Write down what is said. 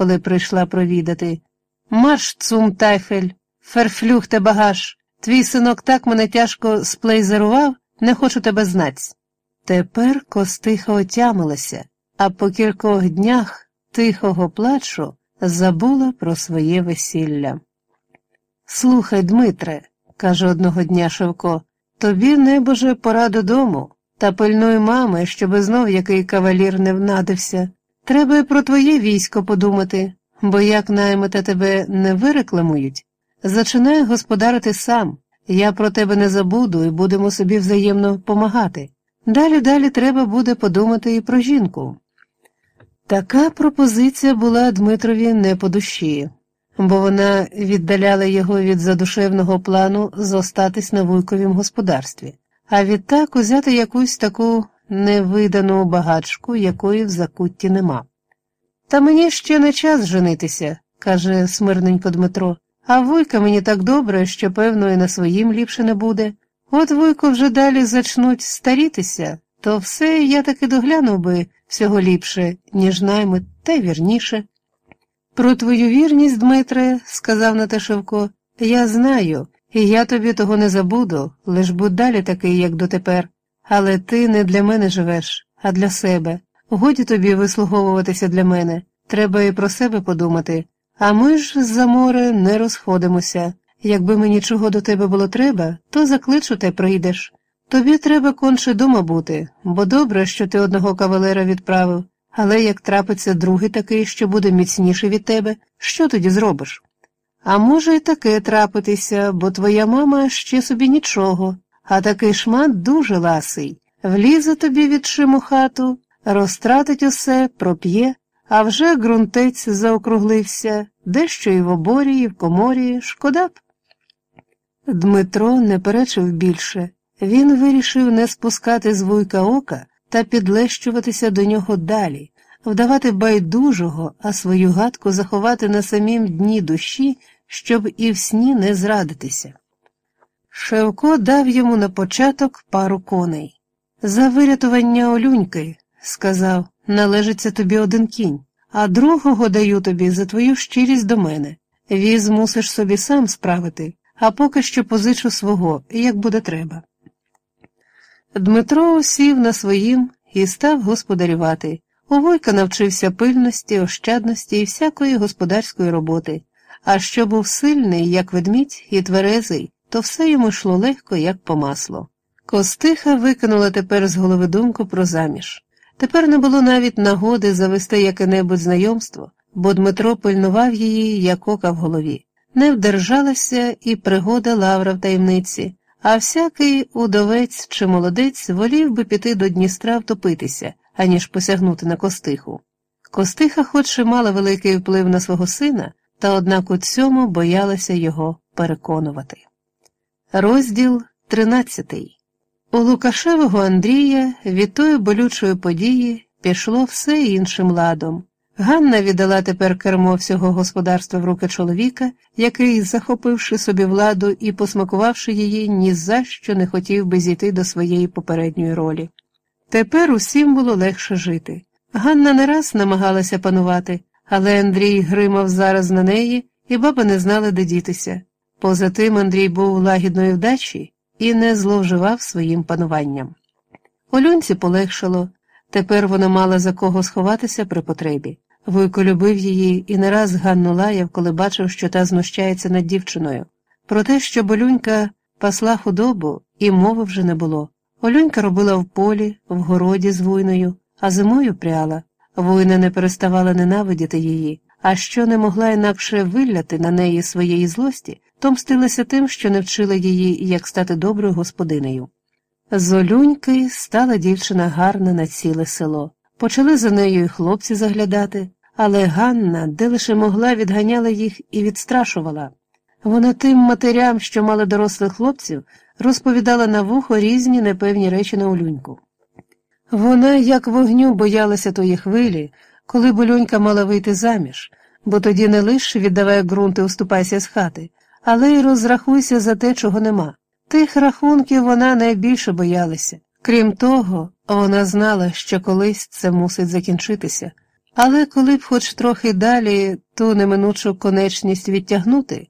коли прийшла провідати. Марш, цум тайфель, ферфлюхте багаж. Твій синок так мене тяжко сплейзерував, не хочу тебе знать. Тепер костиха отямилася, а по кількох днях тихого плачу забула про своє весілля. Слухай, Дмитре, каже одного дня Шевко, тобі, небоже, пора додому, та пильнуй мами, щоби знов який кавалір не внадився. Треба про твоє військо подумати, бо як наймита тебе не вирекламують, зачинай господарити сам. Я про тебе не забуду і будемо собі взаємно помагати. Далі далі треба буде подумати і про жінку. Така пропозиція була Дмитрові не по душі, бо вона віддаляла його від задушевного плану зостатись на вуйковім господарстві, а відтак узяти якусь таку невидану багачку, якої в закутті нема. Та мені ще не час женитися, каже смирненько Дмитро, а вуйка мені так добре, що, певно, і на своїм ліпше не буде. От вуйко вже далі зачнуть старітися, то все я таки доглянув би всього ліпше, ніж найми, та вірніше. Про твою вірність, Дмитре, сказав Наташевко, я знаю, і я тобі того не забуду, лиш будь далі такий, як дотепер. Але ти не для мене живеш, а для себе. Годі тобі вислуговуватися для мене. Треба і про себе подумати. А ми ж з-за море не розходимося. Якби мені чого до тебе було треба, то закличу те прийдеш. Тобі треба конче дома бути, бо добре, що ти одного кавалера відправив, але як трапиться другий такий, що буде міцніший від тебе, що тоді зробиш? А може, і таке трапитися, бо твоя мама ще собі нічого, а такий шмат дуже ласий. Влізе тобі від шиму хату, розтратить усе, проп'є, а вже ґрунтець заокруглився, дещо і в оборі, і в коморі, шкода б. Дмитро не перечив більше. Він вирішив не спускати з вуйка ока та підлещуватися до нього далі, вдавати байдужого, а свою гадку заховати на самім дні душі, щоб і в сні не зрадитися. Шевко дав йому на початок пару коней. За вирятування олюньки, сказав, належиться тобі один кінь, а другого даю тобі за твою щирість до мене. Віз мусиш собі сам справити, а поки що позичу свого, як буде треба. Дмитро сів на своїм і став господарювати. У Войка навчився пильності, ощадності і всякої господарської роботи, а що був сильний, як ведмідь, і тверезий, то все йому йшло легко, як по маслу. Костиха викинула тепер з голови думку про заміж. Тепер не було навіть нагоди завести яке-небудь знайомство, бо Дмитро пильнував її, як ока в голові. Не вдержалася і пригода лавра в таємниці, а всякий удовець чи молодець волів би піти до Дністра втопитися, аніж посягнути на костиху. Костиха, хоч і мала великий вплив на свого сина, та однак у цьому боялася його переконувати. Розділ тринадцятий У Лукашевого Андрія від тої болючої події пішло все іншим ладом. Ганна віддала тепер кермо всього господарства в руки чоловіка, який, захопивши собі владу і посмакувавши її, ні за що не хотів би зійти до своєї попередньої ролі. Тепер усім було легше жити. Ганна не раз намагалася панувати, але Андрій гримав зараз на неї, і баба не знала, де дітися. Поза тим Андрій був лагідної вдачі і не зловживав своїм пануванням. Олюнці полегшало, тепер вона мала за кого сховатися при потребі. Вуйко любив її і не раз Ганну лаяв, коли бачив, що та знущається над дівчиною. Про те, що болюнька пасла худобу, і мови вже не було. Олюнька робила в полі, в городі з вуйною, а зимою пряла. Вуйна не переставала ненавидіти її, а що не могла інакше виляти на неї своєї злості, то мстилася тим, що не вчила її, як стати доброю господинею. З Олюньки стала дівчина гарна на ціле село. Почали за нею й хлопці заглядати, але Ганна, де лише могла, відганяла їх і відстрашувала. Вона тим матерям, що мали дорослих хлопців, розповідала на вухо різні непевні речі на Олюньку. Вона, як вогню, боялася тої хвилі, коли болюнька мала вийти заміж, бо тоді не лише віддавай ґрунт і уступайся з хати, але й розрахуйся за те, чого нема. Тих рахунків вона найбільше боялася. Крім того, вона знала, що колись це мусить закінчитися. Але коли б хоч трохи далі ту неминучу конечність відтягнути,